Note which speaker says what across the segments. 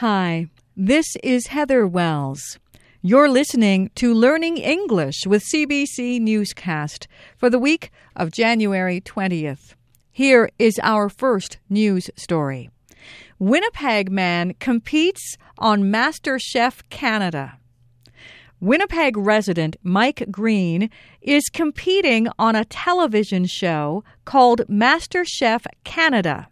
Speaker 1: Hi, this is Heather Wells. You're listening to Learning English with CBC Newscast for the week of January 20th. Here is our first news story. Winnipeg man competes on MasterChef Canada. Winnipeg resident Mike Green is competing on a television show called MasterChef Canada.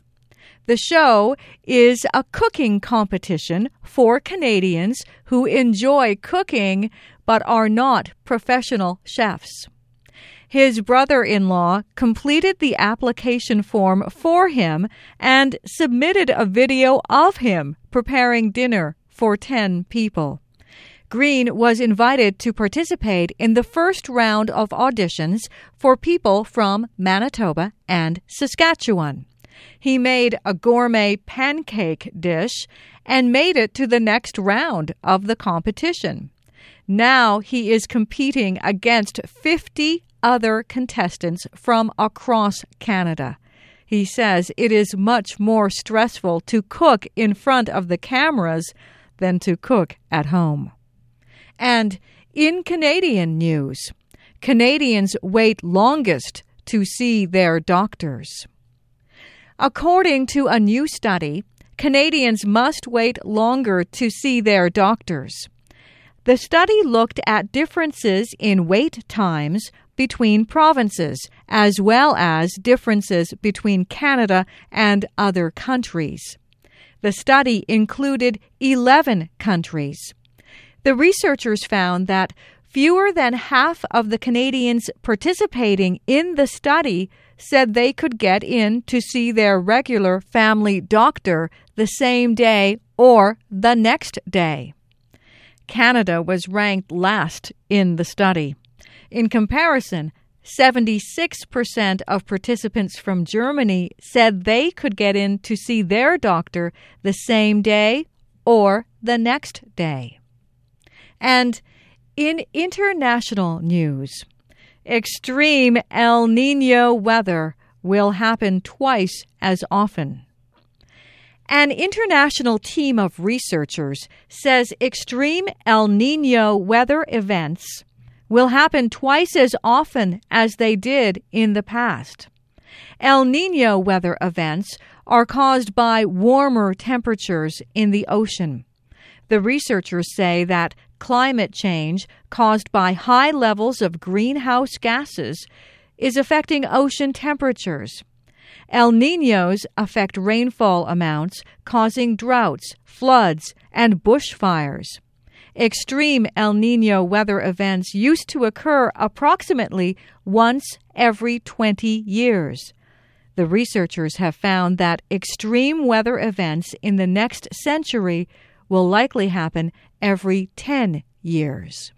Speaker 1: The show is a cooking competition for Canadians who enjoy cooking but are not professional chefs. His brother in law completed the application form for him and submitted a video of him preparing dinner for 10 people. Green was invited to participate in the first round of auditions for people from Manitoba and Saskatchewan. He made a gourmet pancake dish and made it to the next round of the competition. Now he is competing against 50 other contestants from across Canada. He says it is much more stressful to cook in front of the cameras than to cook at home. And in Canadian news, Canadians wait longest to see their doctors. According to a new study, Canadians must wait longer to see their doctors. The study looked at differences in wait times between provinces, as well as differences between Canada and other countries. The study included 11 countries. The researchers found that fewer than half of the Canadians participating in the study said they could get in to see their regular family doctor the same day or the next day. Canada was ranked last in the study. In comparison, 76% of participants from Germany said they could get in to see their doctor the same day or the next day. And in international news, extreme El Nino weather will happen twice as often. An international team of researchers says extreme El Nino weather events will happen twice as often as they did in the past. El Nino weather events are caused by warmer temperatures in the ocean. The researchers say that climate change caused by high levels of greenhouse gases is affecting ocean temperatures. El Ninos affect rainfall amounts, causing droughts, floods, and bushfires. Extreme El Nino weather events used to occur approximately once every 20 years. The researchers have found that extreme weather events in the next century will likely happen every 10 years.